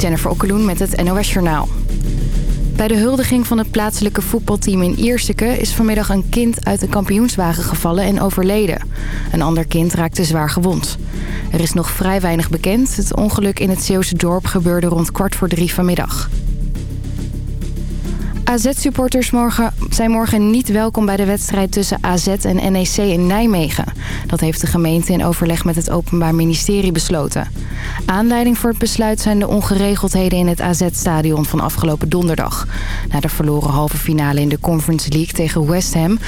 Jennifer Okkeloen met het NOS Journaal. Bij de huldiging van het plaatselijke voetbalteam in Ierseke... is vanmiddag een kind uit de kampioenswagen gevallen en overleden. Een ander kind raakte zwaar gewond. Er is nog vrij weinig bekend. Het ongeluk in het Zeeuwse dorp gebeurde rond kwart voor drie vanmiddag. AZ-supporters zijn morgen niet welkom bij de wedstrijd tussen AZ en NEC in Nijmegen. Dat heeft de gemeente in overleg met het Openbaar Ministerie besloten. Aanleiding voor het besluit zijn de ongeregeldheden in het AZ-stadion van afgelopen donderdag. Na de verloren halve finale in de Conference League tegen West Ham...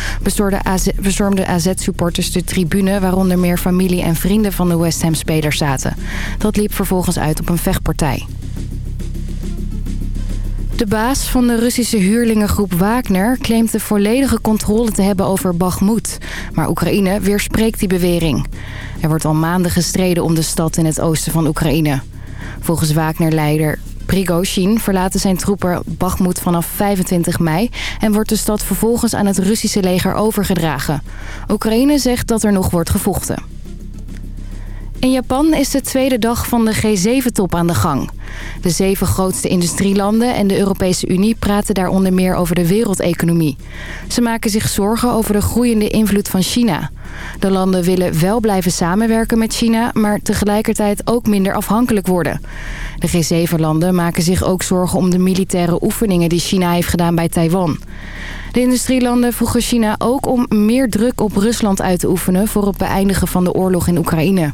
bestormden AZ-supporters de tribune... waaronder meer familie en vrienden van de West Ham-spelers zaten. Dat liep vervolgens uit op een vechtpartij. De baas van de Russische huurlingengroep Wagner claimt de volledige controle te hebben over Bakhmut. Maar Oekraïne weerspreekt die bewering. Er wordt al maanden gestreden om de stad in het oosten van Oekraïne. Volgens Wagner-leider Prigozhin verlaten zijn troepen Bakhmut vanaf 25 mei... en wordt de stad vervolgens aan het Russische leger overgedragen. Oekraïne zegt dat er nog wordt gevochten. In Japan is de tweede dag van de G7-top aan de gang. De zeven grootste industrielanden en de Europese Unie praten daar onder meer over de wereldeconomie. Ze maken zich zorgen over de groeiende invloed van China. De landen willen wel blijven samenwerken met China, maar tegelijkertijd ook minder afhankelijk worden. De G7-landen maken zich ook zorgen om de militaire oefeningen die China heeft gedaan bij Taiwan. De industrielanden vroegen China ook om meer druk op Rusland uit te oefenen voor het beëindigen van de oorlog in Oekraïne.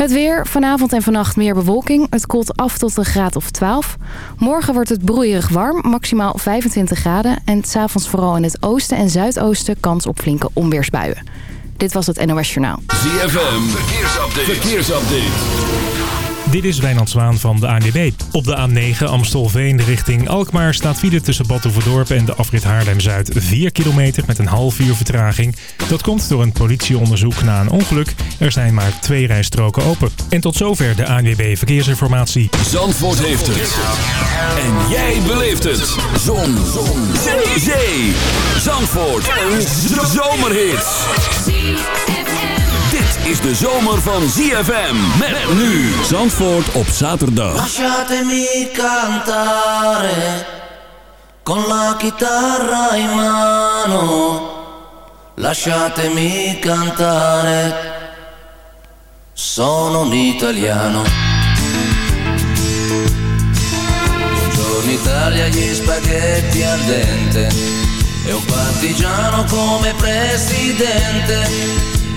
Het weer, vanavond en vannacht meer bewolking. Het koelt af tot een graad of 12. Morgen wordt het broeierig warm, maximaal 25 graden. En s'avonds vooral in het oosten en zuidoosten kans op flinke onweersbuien. Dit was het NOS Journaal. ZFM, verkeersupdate. verkeersupdate. Dit is Wijnand Zwaan van de ANWB. Op de A9 Amstelveen richting Alkmaar staat file tussen Badhoevedorp en de afrit Haarlem-Zuid 4 kilometer met een half uur vertraging. Dat komt door een politieonderzoek na een ongeluk. Er zijn maar twee rijstroken open. En tot zover de ANWB Verkeersinformatie. Zandvoort heeft het. En jij beleeft het. Zon. Zon. Zee. Zandvoort. Een zomerhit is de zomer van ZFM. Met nu Zandvoort op zaterdag. Lasciatemi cantare con la chitarra in mano. Lasciatemi cantare. Sono un italiano. Buongiorno Italia, gli spaghetti al dente. E un partigiano come presidente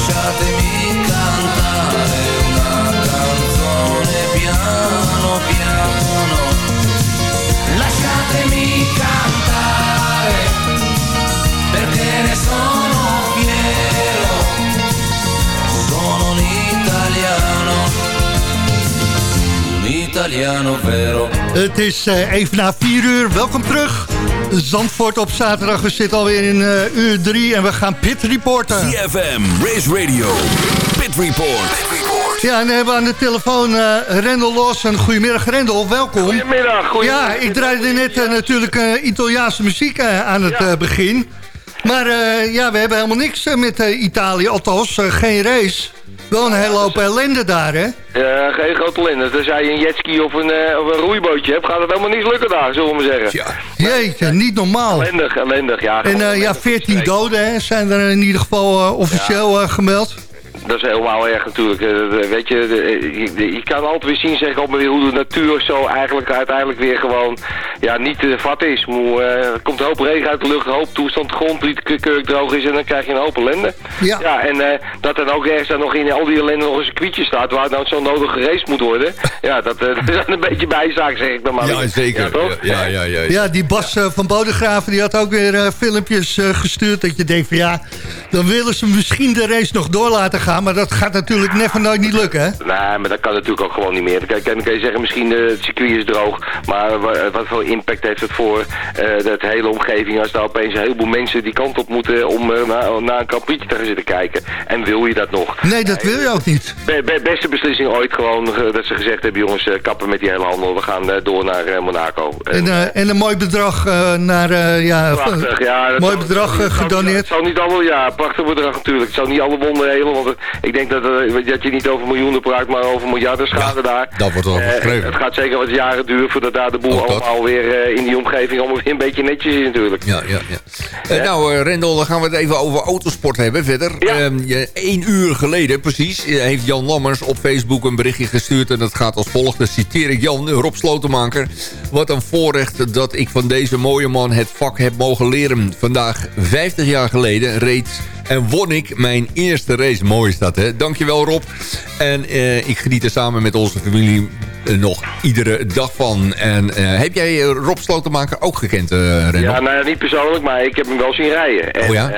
lasciatemi cantare una canzone piano piano. Lasciatemi cantare perché ne sono fiero. Sono un italiano un italiano vero. Het is eh, even na 4 uur, welkom terug. Zandvoort op zaterdag. We zitten alweer in uh, uur 3 en we gaan pit reporten. CFM, Race Radio, pit report. Pit report. Ja, en dan hebben we aan de telefoon uh, Rendel Lawson. Goedemiddag Rendel, welkom. Goedemiddag. goedemiddag. Ja, ik draaide net natuurlijk Italiaanse muziek aan het ja. begin. Maar ja, we hebben helemaal niks met Italië, althans geen race. Wel een hele hoop ellende daar, hè? Ja, geen grote ellende. Als jij een jetski of een, uh, of een roeibootje hebt, gaat het helemaal niet lukken daar, zullen we maar zeggen. Ja. Jeetje, niet normaal. Ellendig, ellendig, ja. En uh, ja, 14 doden hè, zijn er in ieder geval uh, officieel gemeld dat is helemaal erg natuurlijk. Eh, weet je, je, je, kan altijd weer zien zeg, op hoe de natuur zo eigenlijk uiteindelijk weer gewoon ja, niet te vat is. Moe, er komt een hoop regen uit de lucht, een hoop toestand, grond die keurig droog is en dan krijg je een hoop ellende. Ja. ja en dat dan ook ergens dan nog in al die ellende nog een circuitje staat waar nou zo nodig geraced moet worden. Ja, dat, dat is een beetje bijzaak zeg ik dan maar. Ja, zeker. Ja, toch? Ja, ja, ja, ja, die Bas van Bodegraven die had ook weer filmpjes gestuurd dat je denkt van ja, dan willen ze misschien de race nog door laten gaan maar dat gaat natuurlijk never nooit niet lukken, hè? Nee, maar dat kan natuurlijk ook gewoon niet meer. Kijk, dan kan je zeggen, misschien uh, het circuit is droog, maar wat voor impact heeft het voor uh, de hele omgeving als daar opeens een heleboel mensen die kant op moeten om uh, naar, een kampietje te gaan zitten kijken. En wil je dat nog? Nee, dat wil je ook niet. Be be beste beslissing ooit gewoon dat ze gezegd hebben, jongens, kappen met die hele handel. We gaan door naar Monaco. En, en, een mooi bedrag naar, ja, prachtig, ja. mooi bedrag gedoneerd. Het zal niet allemaal, ja, prachtig bedrag natuurlijk. Het zal niet alle wonden helen, want ik denk dat, uh, dat je niet over miljoenen praat, maar over miljarden schade daar. Dat wordt al uh, Het gaat zeker wat jaren duren voordat daar de boel allemaal weer uh, in die omgeving allemaal weer een beetje netjes is natuurlijk. Ja, ja, ja. nou, Rendel, dan gaan we het even over autosport hebben verder. Ja. Eén ehm, uur geleden, precies, heeft Jan Lammers op Facebook een berichtje gestuurd. En dat gaat als volgt. Dan citeer ik Jan, Rob Slotenmaker. Wat een voorrecht dat ik van deze mooie man het vak heb mogen leren. Vandaag, 50 jaar geleden, reed en won ik mijn eerste race. Mooi is dat, hè? Dankjewel Rob. En uh, ik geniet er samen met onze familie nog iedere dag van. En uh, heb jij Rob Slotenmaker ook gekend, uh, Ja, nou ja, niet persoonlijk, maar ik heb hem wel zien rijden. En, oh ja?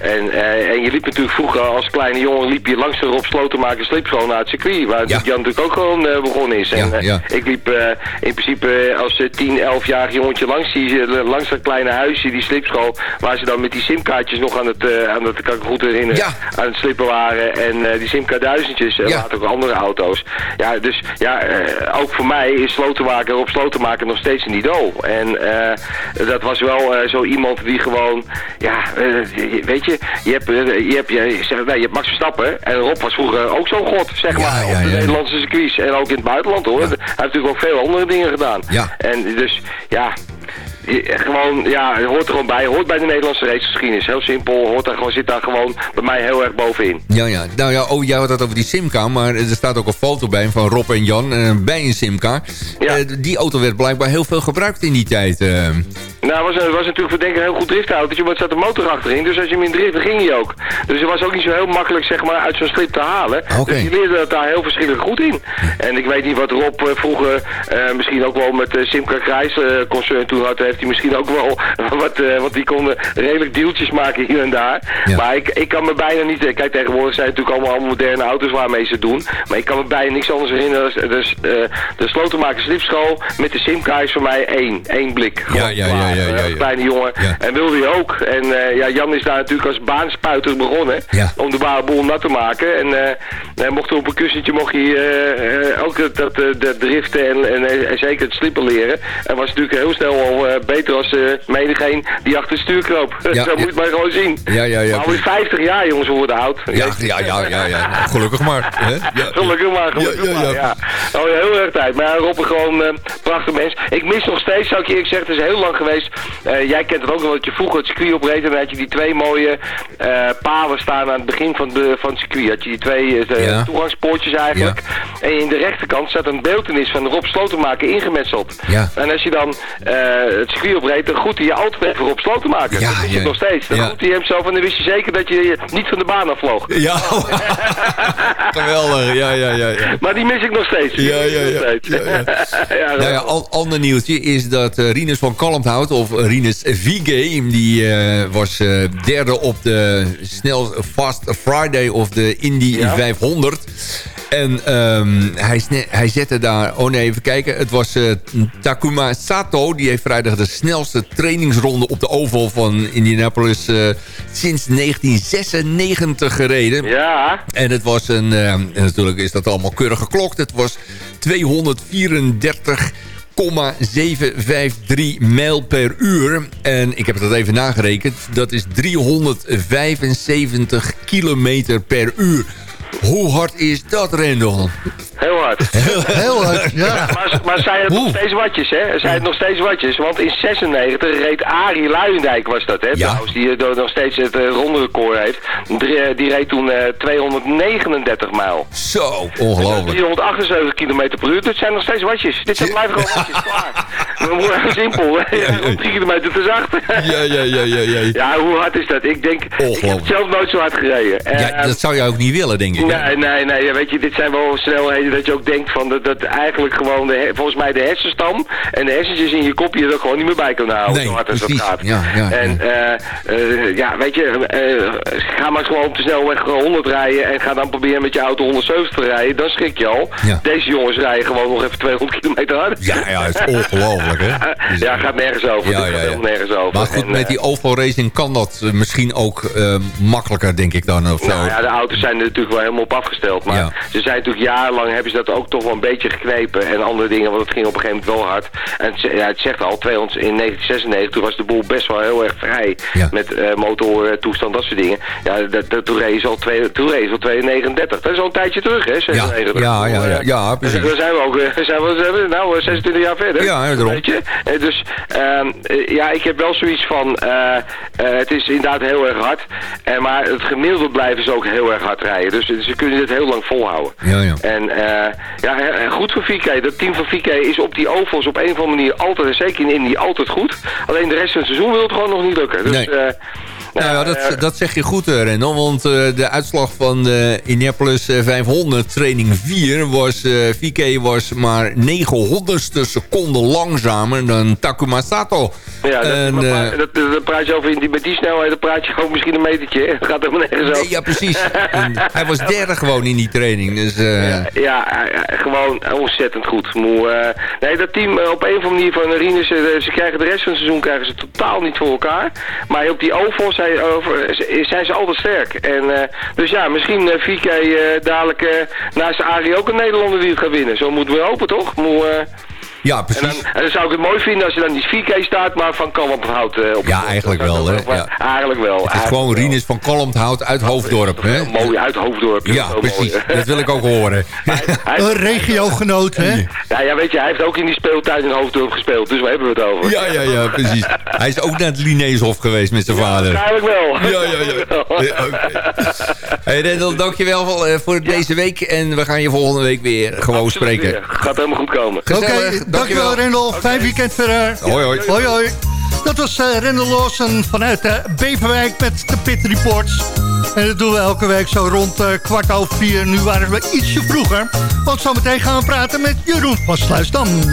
en, en je liep natuurlijk vroeger als kleine jongen liep je langs de Rob Slotenmaker gewoon naar het circuit. Waar ja. Jan natuurlijk ook gewoon begonnen is. En ja, ja. ik liep in principe als 10, 11-jarig jongetje langs, die, langs dat kleine huisje, die slipschool, waar ze dan met die simkaartjes nog aan het, aan het kan ik goed herinneren, aan het slippen waren. En die Simca duizendjes, en later ook andere auto's. Ja, dus ja, ook voor mij is Slotenmaker op Slotenmaker nog steeds een idool. En uh, dat was wel uh, zo iemand die gewoon, ja, weet je, je hebt, je hebt, je, zeg, nee, je hebt Max Verstappen. En Rob was vroeger ook zo'n god, zeg maar, ja, op de Nederlandse circuits. En ook in het buitenland hoor. Hij heeft natuurlijk ook veel andere dingen gedaan. Ja. En dus, ja, gewoon, ja, hoort er gewoon bij. Hoort bij de Nederlandse racegeschiedenis. Heel simpel. Hoort daar gewoon, zit daar gewoon bij mij heel erg bovenin. Ja, ja. Nou ja, oh, jij had het over die Simca. Maar er staat ook een foto bij van Rob en Jan uh, bij een Simca. Ja. Uh, die auto werd blijkbaar heel veel gebruikt in die tijd. Uh. Nou, het was, was natuurlijk voor denk ik een heel goed driftautootje, maar er zat een motor achterin. Dus als je hem in drift, ging hij ook. Dus het was ook niet zo heel makkelijk, zeg maar, uit zo'n slip te halen. Okay. Dus je leerde dat daar heel verschillend goed in. En ik weet niet wat Rob vroeger, misschien ook wel met Simca Krijs concern toen had, heeft hij misschien ook wel wat, uh, want die konden redelijk deeltjes maken hier en daar. Ja. Maar ik, ik kan me bijna niet... Eh, kijk, tegenwoordig zijn het natuurlijk allemaal moderne auto's waarmee ze doen. Maar ik kan me bijna niks anders herinneren. Dus, uh, de slotenmaker slipschool met de simka is voor mij één. één blik. Ja, ja, ja, ja, ja, ja, Kleine jongen. En wilde hij ook. En uh, ja, Jan is daar natuurlijk als baanspuiter begonnen. Om de boel nat te maken. En mocht er op een kussentje mocht hij ook dat, dat, dat driften en, en, en, zeker het slippen leren. En was natuurlijk heel snel al beter als uh, menigeen die achter het stuur kroop. Ja, Zo moet je het maar gewoon zien. Ja, ja, ja. Maar 50 jaar jongens, we worden oud. Ja, ja, ja, ja, ja. gelukkig maar. Hè? Ja. Gelukkig maar, gelukkig maar, ja. Oh, heel erg tijd. Maar Rob is gewoon uh, prachtig mens. Ik mis nog steeds, zou ik eerlijk zeggen, het is heel lang geweest. Uh, jij kent het ook wel, dat je vroeger het circuit opreed en dan had je die twee mooie palen staan aan het begin van, de, van het circuit. Had je die twee ja. toegangspoortjes eigenlijk. En in de rechterkant staat een beeldenis van Rob Slotenmaker ingemetseld. Ja. En als je dan het circuit oprijdt, dan goed hij je altijd voor op sloot te maken. Ja, dat ja. nog steeds. Dan ja. goed hij hem zo van, dan wist je zeker dat je niet van de baan afvloog. Ja, geweldig. Ja, ja, ja, ja. Maar die mis ik nog steeds. Ja, ja, ja. ja, ja. nou ja, ander nieuwtje is dat uh, Rinus van Kalmthout, of Rinus V-Game, die uh, was uh, derde op de snel Fast Friday of de Indy 500. En um, hij, hij zette daar... Oh nee, even kijken. Het was uh, Takuma Sato. Die heeft vrijdag de snelste trainingsronde op de oval van Indianapolis... Uh, sinds 1996 gereden. Ja. En het was een... Uh, natuurlijk is dat allemaal keurig geklokt. Het was 234... 753 mijl per uur. En ik heb dat even nagerekend. Dat is 375 kilometer per uur. Hoe hard is dat, Rendel? Heel hard. Heel, hard, ja. Maar, maar zij het nog steeds watjes, hè? Zij het nog steeds watjes. Want in 96 reed Arie Luijendijk, was dat, hè? Ja. Trouwens, die uh, nog steeds het uh, ronde record heeft. Die, uh, die reed toen 239 mijl. Zo, ongelooflijk. 378 km per uur. Dit zijn nog steeds watjes. Dit zijn blijven gewoon watjes, klaar. Simpel, hè? 3 kilometer te zacht. ja, ja, ja, ja, ja. Ja, hoe hard is dat? Ik denk, ik heb zelf nooit zo hard gereden. Ja, dat zou je ook niet willen, denk ik. Nee, nee, nee. Weet je, dit zijn wel snelheden dat je ook denkt van dat, dat eigenlijk gewoon de, volgens mij de hersenstam en de hersentjes in je kop je er gewoon niet meer bij kunnen houden. Nee, zo hard als dat gaat. Ja, ja, en uh, ja, weet je, uh, ga maar gewoon op de snelweg 100 rijden en ga dan proberen met je auto 170 te rijden. Dan schrik je al. Deze jongens rijden gewoon nog even 200 kilometer hard. Ja, ja, het is ongelooflijk hè. Dus, ja, gaat nergens over. Ja, ja, ja. nergens over. Maar goed, en, met die oval racing kan dat misschien ook makkelijker denk ik dan of zo. Nou ja, de auto's zijn er natuurlijk wel helemaal op afgesteld. Maar ja. ze zijn natuurlijk jarenlang hebben ze dat ook toch wel een beetje geknepen en andere dingen, want het ging op een gegeven moment wel hard. En het, ja, het zegt al, 200, in 1996 toen was de boel best wel heel erg vrij ja. met uh, motoren, toestand, dat soort dingen. Ja, dat, dat, toen reed al, twee, toen reed al 239. Dat is al een tijdje terug, hè? 96. Ja, ja, ja, ja, ja precies. Dan zijn we ook, zijn we, zijn we nou 26 jaar verder. Ja, daarom. Weet je? Dus um, ja, ik heb wel zoiets van, het is inderdaad heel erg hard, en, maar het gemiddelde blijven ze ook heel erg hard rijden. Dus ze kunnen dit heel lang volhouden. Ja, ja. En uh, ja, goed voor VK. Dat team van VK is op die ovals op een of andere manier altijd, en zeker in Indy, altijd goed. Alleen de rest van het seizoen wil het gewoon nog niet lukken. Dus, nee. Nou ja, dat, dat zeg je goed, Rendel. Want uh, de uitslag van de Indianapolis 500 training 4 was... VK was maar 900ste seconde langzamer dan Takuma Sato. Ja, dat, en, dat, dat, praat je over in die, met die snelheid, dan praat je ook misschien een metertje. Het gaat helemaal nergens over. Ja, precies. hij was derde gewoon in die training. Dus, ja, ja, gewoon ontzettend goed. Moe, nee, dat team op een of andere manier van Rinus, ze krijgen de rest van het seizoen krijgen ze totaal niet voor elkaar. Maar op die ovals over, zijn ze altijd sterk. En, uh, dus ja, misschien uh, VK uh, dadelijk naast Arie ook een Nederlander die het gaat winnen. Zo moeten we hopen, toch? Moe, ja, precies. En dan, en dan, zou ik het mooi vinden als je dan niet 4K staat, maar van Kalmthout uh, op Ja, eigenlijk wel, hè? Ja. Eigenlijk wel. Het is gewoon Rinus van Kalmthout uit Hoofddorp, hè? Mooi, uit Hoofddorp. Ja, precies. Mooi. Dat wil ik ook horen. Hij, hij, een regiogenoot, hè? Ja, ja, weet je, hij heeft ook in die speeltuin in Hoofddorp gespeeld, dus waar hebben we het over? Ja, ja, ja, precies. Hij is ook naar het Lineeshof geweest met zijn ja, vader. Eigenlijk wel. Ja, ja, ja. ja okay. Hey Rendel, dankjewel voor ja. deze week. En we gaan je volgende week weer gewoon Absoluut spreken. Weer. Gaat helemaal goed komen. Oké, okay, dankjewel Rendel. Okay. Fijn weekend verder. Hoi, hoi. Hoi, hoi. Dat was uh, Rendel Lawson vanuit uh, Beverwijk met de Pit Reports. En dat doen we elke week zo rond uh, kwart over vier. Nu waren we ietsje vroeger. Want zometeen gaan we praten met Jeroen van Sluisdam. Echt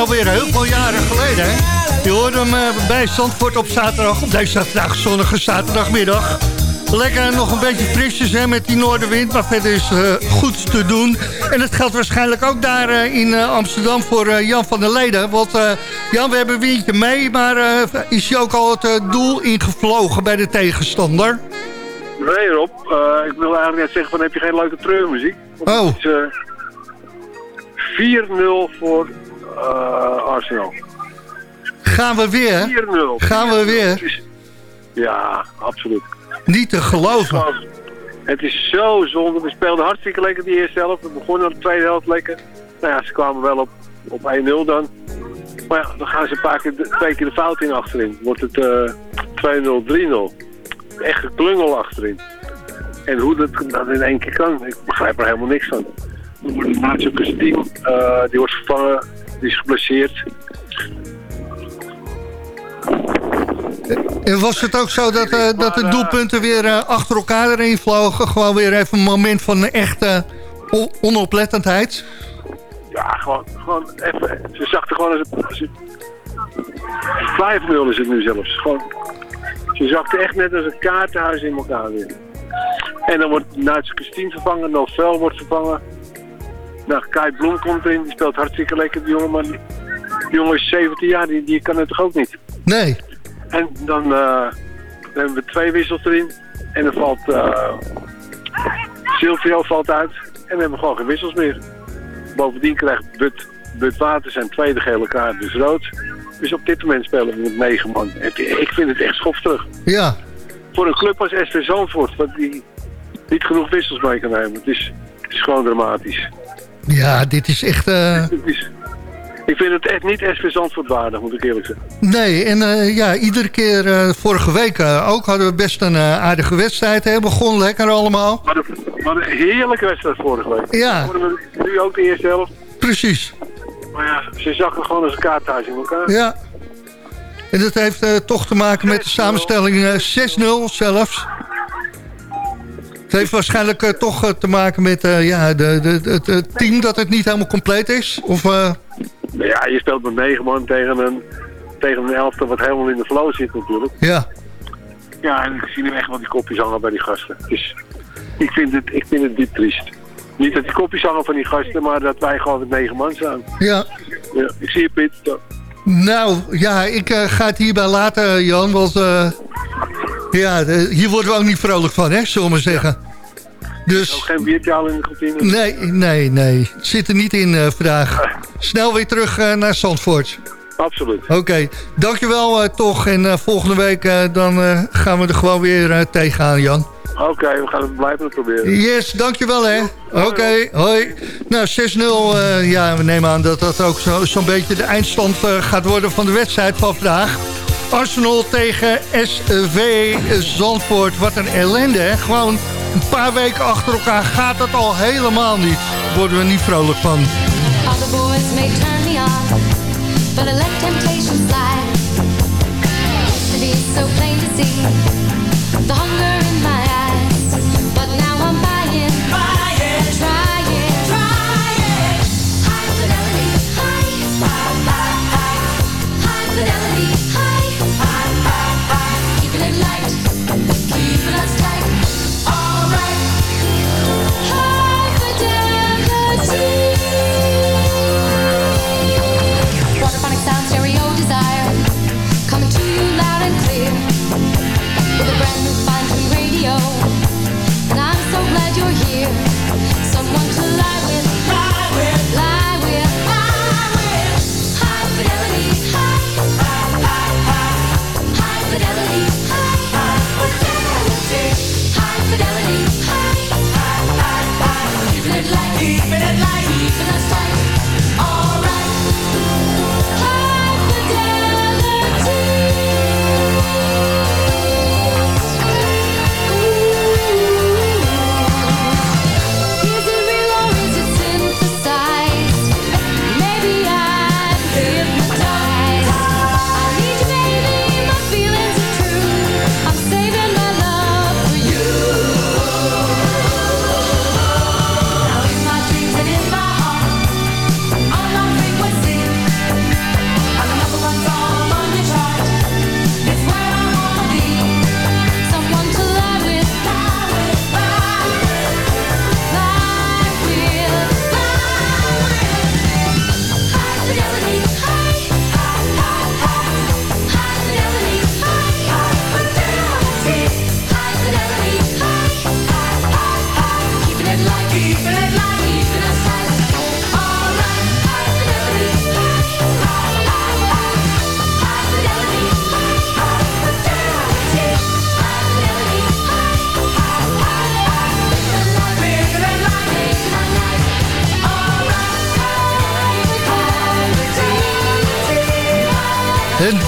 alweer heel veel jaren geleden, hè? Je hoorde hem uh, bij Zandvoort op zaterdag, op deze vandaag zonnige zaterdagmiddag. Lekker nog een beetje frisjes hè, met die noordenwind, maar verder is uh, goed te doen. En dat geldt waarschijnlijk ook daar uh, in uh, Amsterdam voor Jan van der Leden. Want Jan, we hebben een windje mee, maar is je ook al het doel ingevlogen bij de tegenstander? Nee Rob, ik wil eigenlijk net zeggen van heb je geen leuke treurmuziek? Oh. Het is 4-0 voor Arsenal. Gaan we weer? 4-0. Gaan we weer? Ja, absoluut. Niet te geloven. Het is zo zonde. We speelden hartstikke lekker die eerste helft. We begonnen aan de tweede helft lekker. Nou ja, ze kwamen wel op, op 1-0 dan. Maar ja, dan gaan ze een paar keer, twee keer de fout in achterin. Wordt het uh, 2-0, 3-0. Echt geklungel achterin. En hoe dat, dat in één keer kan, ik begrijp er helemaal niks van. Nacho team, uh, die wordt vervangen, die is geblesseerd. En was het ook zo dat, uh, dat de doelpunten weer uh, achter elkaar erin vlogen? Gewoon weer even een moment van echte onoplettendheid? Ja, gewoon, gewoon even. Ze zag er gewoon als het... 5-0 is het nu zelfs. Gewoon, ze zakte echt net als een kaartenhuis in elkaar weer. En dan wordt Nuitse Christine vervangen, Novel wordt vervangen. Nou, Kai Bloem komt erin, die speelt hartstikke lekker, die jongen. Maar die jongen is 17 jaar, die, die kan het toch ook niet? Nee. En dan, uh, hebben we twee wissels erin. En dan valt uh, Silvio valt uit. En dan hebben we gewoon geen wissels meer. Bovendien krijgt But, But Water zijn tweede gele kaart, dus rood. Dus op dit moment spelen we met negen man. Ik vind het echt schof terug. Ja. Voor een club als SV Zandvoort, wat die niet genoeg wissels mee kan nemen. Het is, het is gewoon dramatisch. Ja, dit is echt... Uh... Ik vind het echt niet SV Zandvoort waardig, moet ik eerlijk zeggen. Nee, en uh, ja, iedere keer, uh, vorige week uh, ook, hadden we best een aardige wedstrijd. Hè? Begon lekker allemaal. Wat een, wat een heerlijke wedstrijd vorige week. Ja. We nu ook de eerste helft. Precies. Maar ja, ze zakken gewoon als een kaarthuis in elkaar. Ja. En dat heeft toch te maken met de samenstelling 6-0 zelfs. Het heeft waarschijnlijk toch te maken met ja, de, de, het, het team dat het niet helemaal compleet is. Of... Ja, je speelt met negen man tegen een, tegen een elfte wat helemaal in de flow zit natuurlijk. Ja. Ja, en ik zie nu echt wel die kopjes hangen bij die gasten. Dus ik vind het, ik vind het diep triest. Niet dat die kopjes hangen van die gasten, maar dat wij gewoon met negen man staan. Ja. ja ik zie je, Piet. Nou, ja, ik uh, ga het hierbij laten, Jan. Want uh, ja, hier worden we ook niet vrolijk van, hè, zullen we maar zeggen. Ja. Dus... Ook geen biertje in de kantine? Nee, nee, nee. Het zit er niet in uh, vandaag. Snel weer terug uh, naar Zandvoort. Absoluut. Oké, okay. dankjewel uh, toch. En volgende week dan gaan we er gewoon weer tegenaan, Jan. Oké, okay, we gaan het blijven proberen. Yes, dankjewel hè. Oké, okay, hoi. Nou, 6-0. ja, we nemen aan dat dat ook zo'n zo beetje de eindstand gaat worden van de wedstrijd van vandaag. Arsenal tegen SV Zandvoort. Wat een ellende, hè? Gewoon een paar weken achter elkaar gaat dat al helemaal niet. Worden we niet vrolijk van. Boys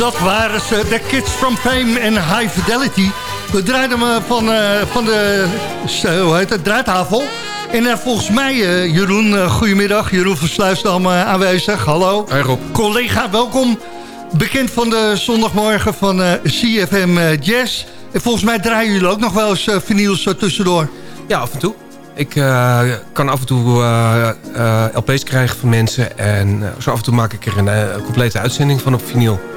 dat waren ze, de Kids from Fame en High Fidelity. We draaiden me van, uh, van de hoe heet het, draaitafel. En uh, volgens mij, uh, Jeroen, goedemiddag. Jeroen van Sluisdam aanwezig. Hallo. Hey Rob. Collega, welkom. Bekend van de zondagmorgen van CFM Jazz. En volgens mij draaien jullie ook nog wel eens vinyls tussendoor. Ja, af en toe. Ik kan af en toe LP's krijgen van mensen. En zo af en toe maak ik er een complete uitzending van op vinyl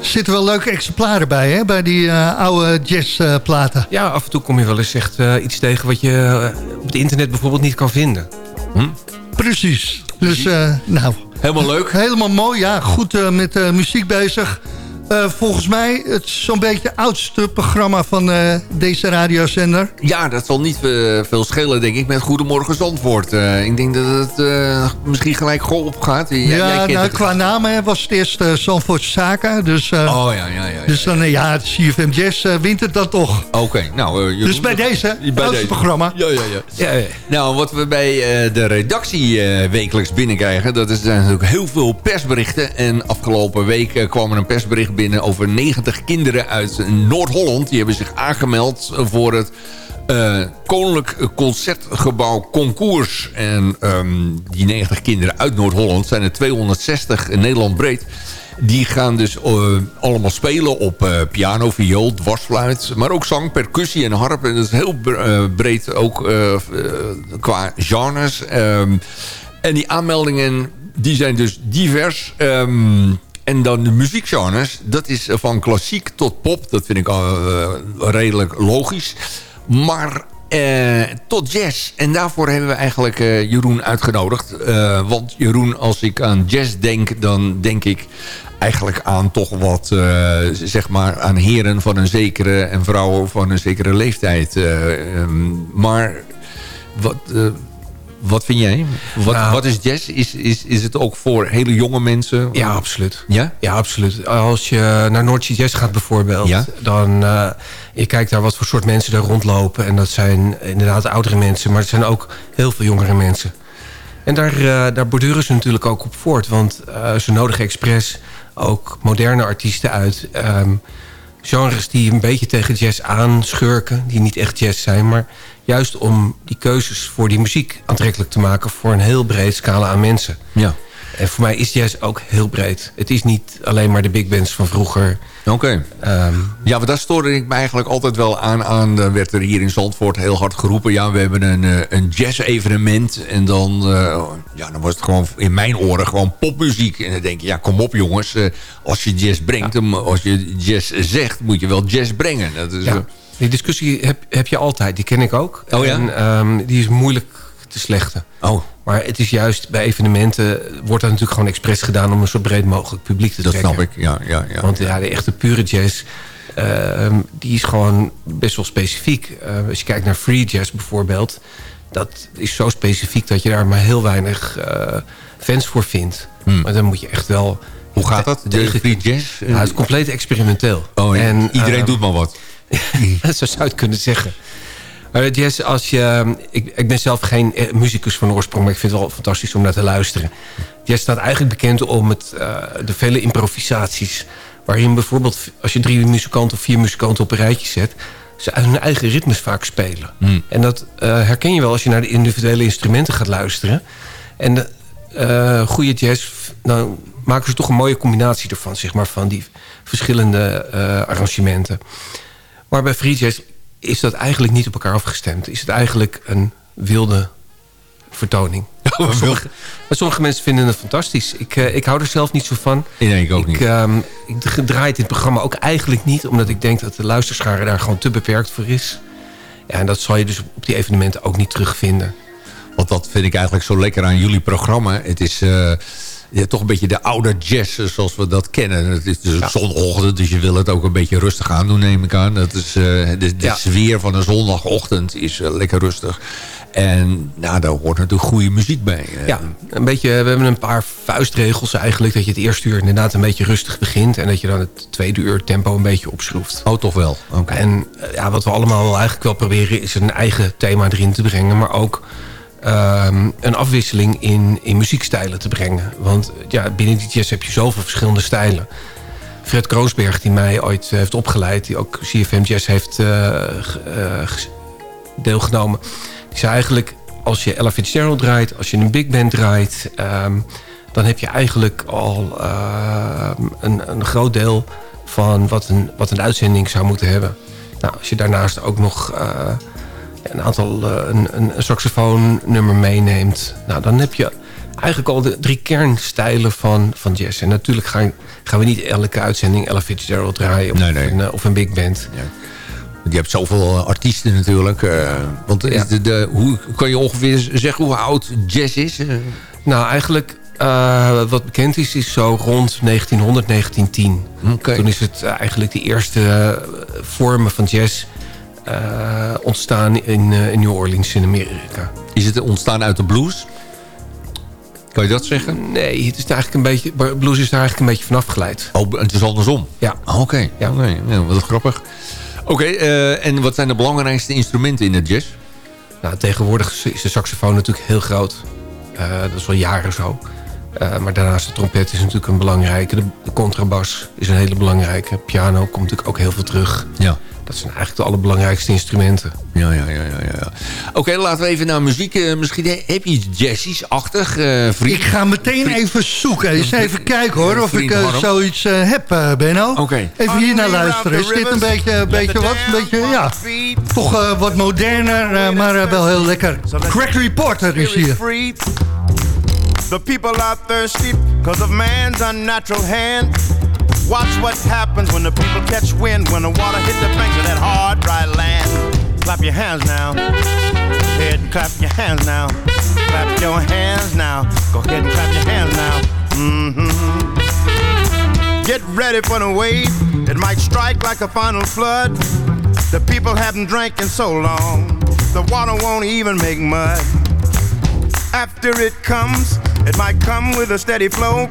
zitten wel leuke exemplaren bij, hè? Bij die uh, oude jazzplaten. Uh, ja, af en toe kom je wel eens echt uh, iets tegen... wat je op het internet bijvoorbeeld niet kan vinden. Hm? Precies. Dus, nou... Helemaal leuk. Helemaal mooi, ja. Goed met muziek bezig. Uh, volgens mij het zo'n beetje het oudste programma van uh, deze radiozender. Ja, dat zal niet uh, veel schelen, denk ik, met Goedemorgen Zandvoort. ik denk dat het misschien gelijk gewoon opgaat. Jij, ja, nou, qua naam was het eerst Zandvoortse Zaken. Dus, oh, ja, ja, ja. ja dus dan, ja, het CFM Jazz wint het dan toch. Oké, nou... dus bij deze, bij oudste programma. Ja, ja, ja, ja. Nou, wat we bij de redactie wekelijks binnenkrijgen... dat is natuurlijk heel veel persberichten. En afgelopen week kwam er een persbericht binnen over 90 kinderen uit Noord-Holland. Die hebben zich aangemeld voor het uh, Koninklijk Concertgebouw Concours. En um, die 90 kinderen uit Noord-Holland zijn er 260 in Nederland breed. Die gaan dus uh, allemaal spelen op uh, piano, viool, dwarsfluit... maar ook zang, percussie en harp. En dat is heel breed ook qua genres. Um, en die aanmeldingen die zijn dus divers... Um, en dan de muziekgenres, dat is van klassiek tot pop. Dat vind ik uh, redelijk logisch. Maar uh, tot jazz. En daarvoor hebben we eigenlijk Jeroen uitgenodigd. Want Jeroen, als ik aan jazz denk, dan denk ik eigenlijk aan toch wat, zeg maar, aan heren van een zekere en vrouwen van een zekere leeftijd. Um, maar wat, wat vind jij? Wat, nou, wat is jazz? Is, is, is het ook voor hele jonge mensen? Ja, absoluut. Ja? Ja, absoluut. Als je naar Noordse Jazz gaat bijvoorbeeld... Ja? dan uh, je kijkt daar wat voor soort mensen er rondlopen. En dat zijn inderdaad oudere mensen. Maar het zijn ook heel veel jongere mensen. En daar, uh, daar borduren ze natuurlijk ook op voort. Want uh, ze nodigen expres ook moderne artiesten uit... Um, genres die een beetje tegen jazz aanschurken. Die niet echt jazz zijn, maar juist om die keuzes voor die muziek aantrekkelijk te maken... voor een heel breed scala aan mensen. Ja. En voor mij is jazz ook heel breed. Het is niet alleen maar de big bands van vroeger. Oké. Okay. Ehm, ja, maar daar stoorde ik me eigenlijk altijd wel aan. aan werd er hier in Zandvoort heel hard geroepen... ja, we hebben een, uh, een jazz-evenement. En dan, uh, ja, dan was het gewoon in mijn oren gewoon popmuziek. En dan denk je, ja, kom op jongens. als je jazz brengt, ja. als je jazz zegt... moet je wel jazz brengen. Dat is, ja. Die discussie heb, heb je altijd. Die ken ik ook. Oh ja? En um, die is moeilijk te slechten. Oh. Maar het is juist bij evenementen... wordt dat natuurlijk gewoon expres gedaan... om een zo breed mogelijk publiek te trekken. Dat snap ik, ja. ja, ja Want ja, de echte pure jazz... Uh, die is gewoon best wel specifiek. Uh, als je kijkt naar free jazz bijvoorbeeld... dat is zo specifiek dat je daar maar heel weinig uh, fans voor vindt. Hmm. Maar dan moet je echt wel... Hoe gaat dat? De free jazz? Ja, het is compleet experimenteel. Oh, en, iedereen doet maar wat. Zo zou je het kunnen zeggen. Maar jazz, als je, ik, ik ben zelf geen eh, muzikus van oorsprong... maar ik vind het wel fantastisch om naar te luisteren. Jazz staat eigenlijk bekend om het, uh, de vele improvisaties... waarin bijvoorbeeld als je drie muzikanten of vier muzikanten op een rijtje zet... ze hun eigen ritmes vaak spelen. Hmm. En dat uh, herken je wel als je naar de individuele instrumenten gaat luisteren. En de uh, goede jazz, nou, maken ze toch een mooie combinatie ervan... Zeg maar, van die verschillende arrangementen. Maar bij free jazz is dat eigenlijk niet op elkaar afgestemd. Is het eigenlijk een wilde vertoning. Oh, sommige, maar sommige mensen vinden het fantastisch. Ik, uh, ik hou er zelf niet zo van. Nee, ik ook niet. Um, ik draai dit programma ook eigenlijk niet... omdat ik denk dat de luisterschare daar gewoon te beperkt voor is. Ja, en dat zal je dus op die evenementen ook niet terugvinden. Want dat vind ik eigenlijk zo lekker aan jullie programma. Het is... Uh, ja, toch een beetje de oude jazz zoals we dat kennen. Het is dus ja. zondagochtend, dus je wil het ook een beetje rustig aan doen, neem ik aan. Dat is, de, de sfeer van een zondagochtend is lekker rustig. En nou, daar hoort natuurlijk goede muziek bij. Ja, een beetje, we hebben een paar vuistregels eigenlijk. Dat je het eerste uur inderdaad een beetje rustig begint. En dat je dan het tweede uur tempo een beetje opschroeft. Oh, toch wel? Okay. En ja, wat we allemaal eigenlijk wel proberen is een eigen thema erin te brengen. Maar ook um, een afwisseling in, in muziekstijlen te brengen. Want ja, binnen die jazz heb je zoveel verschillende stijlen. Fred Kroosberg, die mij ooit heeft opgeleid... die ook CFM Jazz heeft uh, uh, deelgenomen is eigenlijk, als je Ella Fitzgerald draait, als je een big band draait... Um, dan heb je eigenlijk al uh, een, een groot deel van wat een, wat een uitzending zou moeten hebben. Nou, als je daarnaast ook nog een aantal uh, een, een saxofoonnummer meeneemt... Nou, dan heb je eigenlijk al de drie kernstijlen van, van jazz. En natuurlijk gaan, gaan we niet elke uitzending Ella Fitzgerald draaien... of, nee, nee. Een, of een big band. Ja. Je hebt zoveel eh, artiesten natuurlijk. Uh, want ja. de, de, hoe kan je ongeveer zeggen hoe oud jazz is? Nou, eigenlijk uh, wat bekend is, is zo rond 1900, 1910. Okay. Toen is het eigenlijk de eerste vormen van jazz ontstaan in, in New Orleans in Amerika. Is het ontstaan uit de blues? Kan je dat zeggen? Nee, het is eigenlijk een beetje, blues is daar eigenlijk een beetje vanaf geleid. Oh, het is andersom? Ja. Oké, okay. ja. okay. ja, wat grappig. Oké, okay, uh, en wat zijn de belangrijkste instrumenten in de jazz? Nou, tegenwoordig is de saxofoon natuurlijk heel groot. Dat is al jaren zo. Uh, maar daarnaast de trompet is natuurlijk een belangrijke. De, de, contrabas is een hele belangrijke. Piano komt natuurlijk ook heel veel terug. Ja. Dat zijn eigenlijk de allerbelangrijkste instrumenten. Ja, ja, ja. ja, ja. Oké, laten we even naar muziek. Uh, misschien heb je iets jazzies-achtig, uh, Ik ga meteen even zoeken. Eens even kijken hoor, of ik uh, zoiets heb, Benno. Oké. Even hier naar luisteren. Is dit een beetje, een beetje wat? Een beetje, ja, toch wat moderner, maar wel heel lekker. Crack Reporter is hier. The people are thirsty because of man's unnatural hand. Watch what happens when the people catch wind, when the water hit the banks of that hard, dry land. Clap your hands now. Go ahead and clap your hands now. Clap your hands now. Go ahead and clap your hands now. Mm-hmm. Get ready for the wave. It might strike like a final flood. The people haven't drank in so long. The water won't even make mud. After it comes, it might come with a steady flow.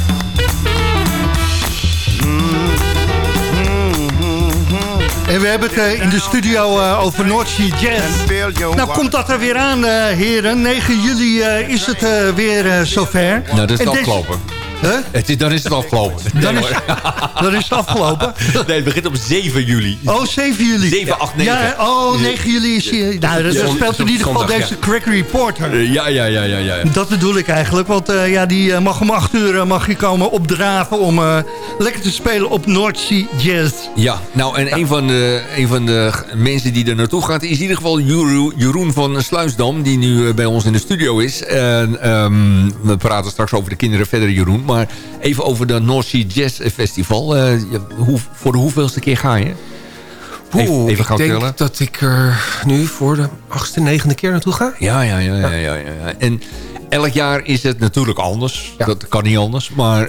En we hebben het uh, in de studio uh, over North Sea Jazz. Nou komt dat er weer aan, uh, heren. 9 juli is het weer zover. Nou, dat is afgelopen. Het is, dan is het afgelopen. Dan is, dan is het afgelopen? Nee, het begint op 7 juli. Oh, 7 juli. 7, 8, 9. Ja, oh, 9 juli is je. Nou, dat speelt in ieder geval deze Crack Reporter. Ja, ja, ja, ja, ja. Dat bedoel ik eigenlijk. Want uh, ja, die uh, mag om 8 uur mag je komen opdraven om lekker te spelen op North Sea Jazz. Ja, nou en ja. een, van de, een van de mensen die er naartoe gaat... is in ieder geval Jeroen van Sluisdam... die nu bij ons in de studio is. En um, we praten straks over de kinderen verder, Jeroen. Maar even over de North Sea Jazz Festival. hoe, voor de hoeveelste keer ga je? Even gaan ik denk tellen. dat ik er nu voor de achtste, negende keer naartoe ga. Ja, ja, ja. ja, ja, ja. En elk jaar is het natuurlijk anders. Ja. Dat kan niet anders. Maar,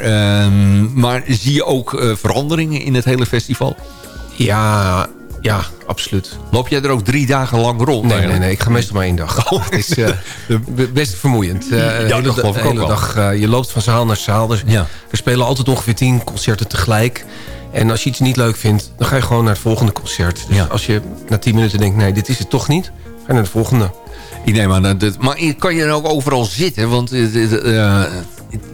um, maar zie je ook uh, veranderingen in het hele festival? Ja, ja, absoluut. Loop jij er ook drie dagen lang rond? Nee, nee, nee. Ik ga meestal maar één dag. Oh. Het is uh, best vermoeiend. Uh, ja, hele dag. Uh, je loopt van zaal naar zaal. Dus ja. Er spelen altijd ongeveer tien concerten tegelijk. En als je iets niet leuk vindt, dan ga je gewoon naar het volgende concert. Dus ja. als je na tien minuten denkt, nee, dit is het toch niet, ga naar het volgende. Ik neem aan, dat, maar kan je dan ook overal zitten? Want uh,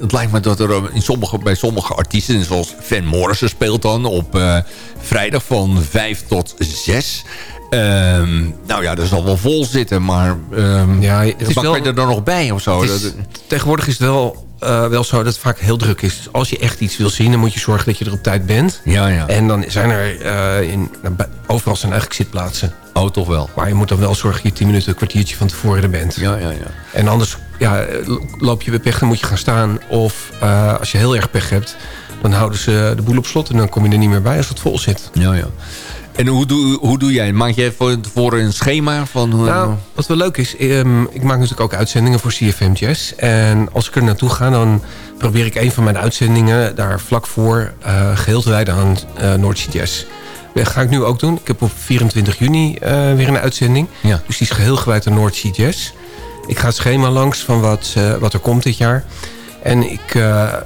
het lijkt me dat er in sommige, bij sommige artiesten, zoals Van Morrison speelt dan op uh, vrijdag van 5 tot 6. Um, nou ja, dat zal wel vol zitten, maar um, ja, het is wel, kan je er dan nog bij of zo? Is, tegenwoordig is het wel uh, wel zo dat het vaak heel druk is. Dus als je echt iets wil zien, dan moet je zorgen dat je er op tijd bent. Ja, ja. En dan zijn er uh, in, nou, overal zijn eigenlijk zitplaatsen. Oh, toch wel. Maar je moet dan wel zorgen dat je tien minuten, een kwartiertje van tevoren er bent. Ja, ja, ja. En anders ja, loop je bij pech, dan moet je gaan staan. Of uh, als je heel erg pech hebt, dan houden ze de boel op slot... en dan kom je er niet meer bij als het vol zit. Ja, ja. En hoe doe, hoe doe jij? Maak jij voor, voor een schema? Van, hoe... nou, wat wel leuk is, um, ik maak natuurlijk ook uitzendingen voor CFM Jazz. En als ik er naartoe ga, dan probeer ik een van mijn uitzendingen... daar vlak voor uh, geheel te wijden aan uh, Noordzee Jazz. Dat ga ik nu ook doen. Ik heb op 24 juni uh, weer een uitzending. Ja. Dus die is geheel gewijd aan Noordzee Jazz. Ik ga het schema langs van wat, wat er komt dit jaar... En ik,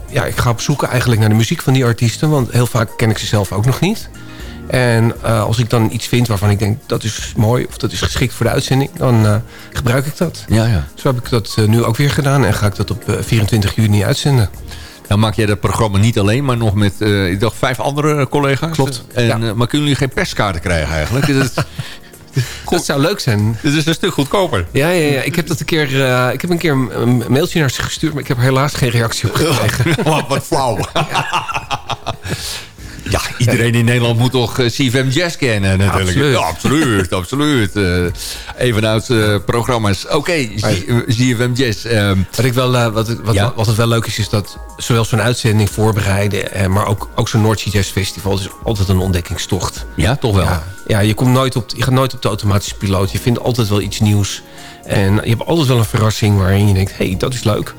ja, ik ga op zoek eigenlijk naar de muziek van die artiesten. Want heel vaak ken ik ze zelf ook nog niet. En uh, als ik dan iets vind waarvan ik denk dat is mooi of dat is geschikt voor de uitzending, dan uh, gebruik ik dat. Ja, ja. Zo heb ik dat uh, nu ook weer gedaan en ga ik dat op 24 juni uitzenden. Dan maak jij dat programma niet alleen, maar nog met ik dacht, vijf andere collega's. Klopt. En, ja. maar kunnen jullie geen perskaarten krijgen eigenlijk? dat, dat zou leuk zijn. Het is een stuk goedkoper. Ja, ja, ja. Ik heb dat een keer, ik heb een keer een mailtje naar ze gestuurd, maar ik heb er helaas geen reactie op gekregen. wat, wat flauw. Ja, iedereen in Nederland moet toch uh, CFM Jazz kennen natuurlijk. Absoluut. Ja, absoluut, absoluut. Uh, even uit uh, programma's. Oké, okay, CFM Jazz. Um, wat, ik wel, wat, wat, ja? wat het wel leuk is, is dat zowel zo'n uitzending voorbereiden... maar ook, ook zo'n Noordzee Jazz Festival is altijd een ontdekkingstocht. Ja, toch wel? Ja, ja, je, komt nooit op, je gaat nooit op de automatische piloot. Je vindt altijd wel iets nieuws. En je hebt altijd wel een verrassing waarin je denkt... hé, hey, dat is leuk.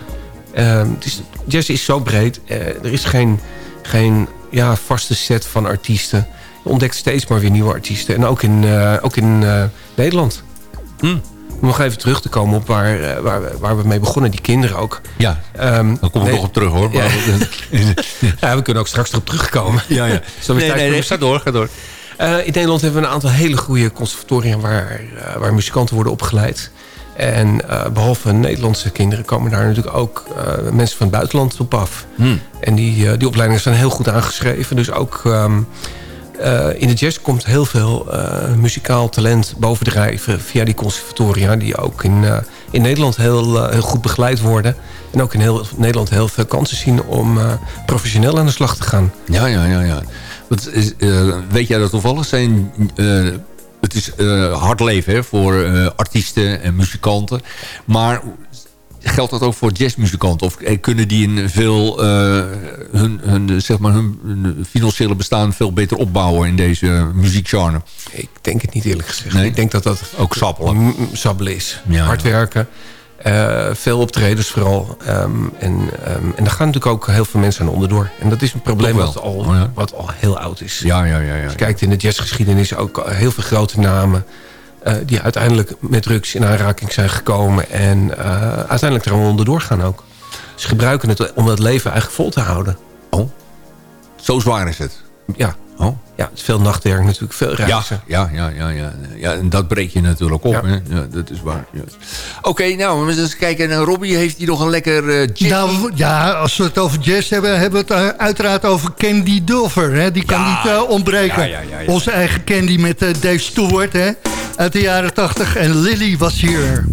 Ehm, het is, jazz is zo breed. er is geen... geen ja, vaste set van artiesten. Je ontdekt steeds maar weer nieuwe artiesten. En ook in, uh, ook in uh, Nederland. Hmm. Om nog even terug te komen op waar, uh, waar, waar, we mee begonnen. Die kinderen ook. Ja, um, daar komen we nee, nog op terug hoor. Ja. ja, we kunnen ook straks erop terugkomen. Ja, ja. Nee, nee, ga door, ga door. in Nederland hebben we een aantal hele goede conservatoria... waar, waar muzikanten worden opgeleid. En uh, behalve Nederlandse kinderen komen daar natuurlijk ook uh, mensen van het buitenland op af. Hmm. En die, uh, die opleidingen zijn heel goed aangeschreven. Dus ook um, in de jazz komt heel veel muzikaal talent bovendrijven... via die conservatoria die ook in, in Nederland heel, heel goed begeleid worden. En ook in heel, Nederland heel veel kansen zien om professioneel aan de slag te gaan. Ja, ja, ja. ja. Wat is, weet jij dat toevallig? Zijn het is uh, hard leven hè, voor uh, artiesten en muzikanten. Maar geldt dat ook voor jazzmuzikanten? Of eh, kunnen die in veel, uh, hun, hun, zeg maar hun, financiële bestaan veel beter opbouwen in deze muziekgenre? Ik denk het niet eerlijk gezegd. Nee? Ik denk dat dat ook sappelen, sappelen is. Ja. Hard werken. Uh, veel optredens vooral. Um, en, um, en daar gaan natuurlijk ook heel veel mensen aan onderdoor. En dat is een probleem wat al, oh, ja. wat al heel oud is. Ja, ja, ja, ja, Als je kijkt in de jazzgeschiedenis ook heel veel grote namen... Uh, die uiteindelijk met drugs in aanraking zijn gekomen... en uh, uiteindelijk er onderdoor gaan ook. Ze gebruiken het om dat leven eigenlijk vol te houden. Oh, zo zwaar is het? Ja. Oh. Ja, het is veel nachtwerk natuurlijk, veel reizen. Ja, ja, ja, ja, ja. en dat breek je natuurlijk op. Ja. Hè? Ja, dat is waar. Ja. Oké, okay, nou, we eens kijken. En Robbie, heeft hij nog een lekker uh, jazz? Nou, ja, als we het over jazz hebben, hebben we het uiteraard over Candy Dulfer. Hè? Die kan ja. niet uh, ontbreken. Ja, Onze eigen Candy met uh, Dave Stewart, hè? Uit de jaren 80. En Lily was hier.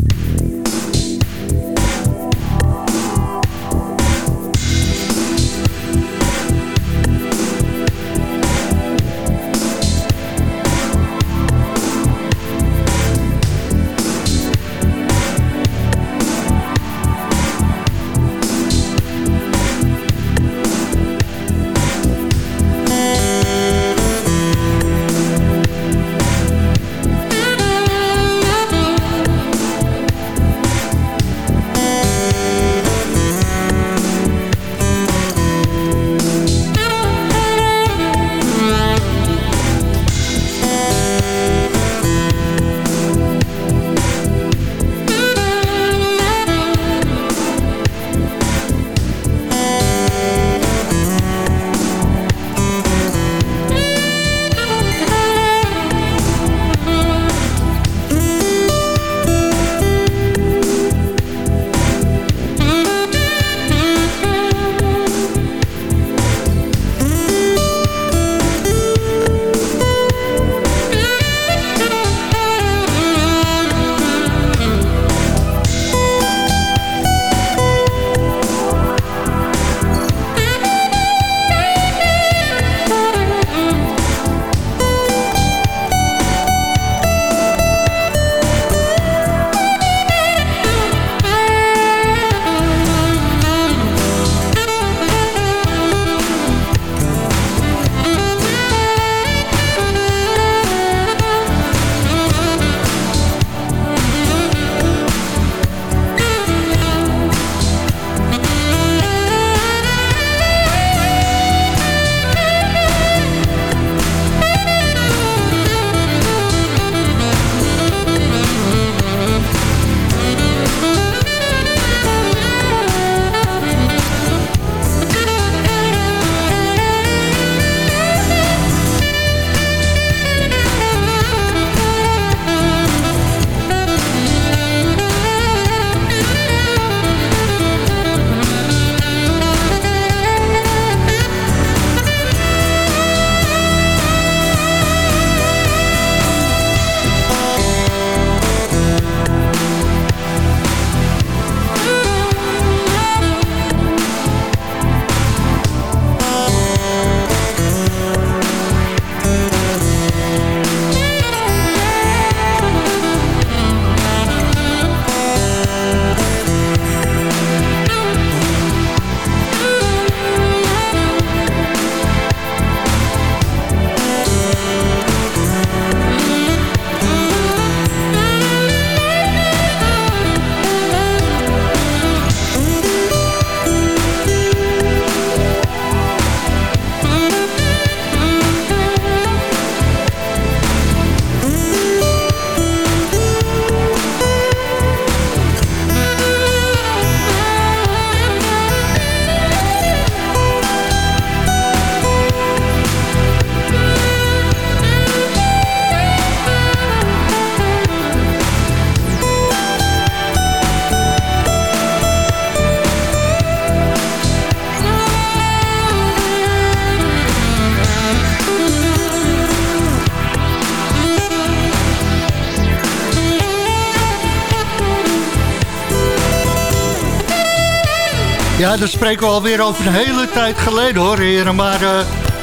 Ja, daar spreken we alweer over een hele tijd geleden hoor, heren. Maar uh,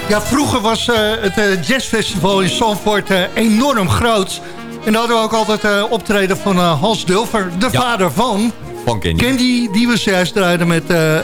ja, vroeger was uh, het uh, jazzfestival in Zandvoort enorm groot. En daar hadden we ook altijd optreden van Hans Dulfer, de ja. vader van... Van Candy. Candy, die we zojuist draaiden met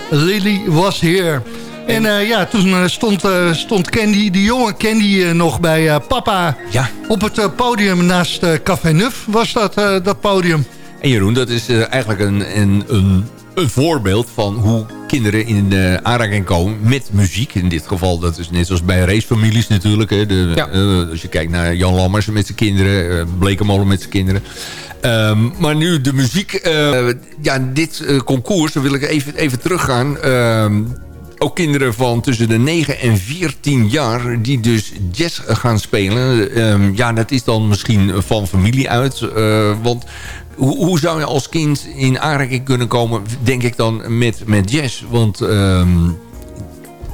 Lily Was Here. En uh, ja, toen stond, uh, stond Candy, de jonge Candy, nog bij papa ja. op het podium naast Café Nuf was dat, dat podium. En Jeroen, dat is eigenlijk een, een, een een voorbeeld van hoe kinderen in de aanraking komen met muziek. In dit geval, dat is net zoals bij racefamilies natuurlijk. Hè. De, ja. uh, als je kijkt naar Jan Lammers met zijn kinderen, uh, Blekemolen met zijn kinderen. Um, maar nu de muziek, uh, ja, dit concours, dan wil ik even, even teruggaan. Um, ook kinderen van tussen de 9 en 14 jaar... die dus jazz gaan spelen. Ehm, ja, dat is dan misschien van familie uit. want hoe, hoe, zou je als kind in aanraking kunnen komen... denk ik dan met, met jazz? Want... Ehm,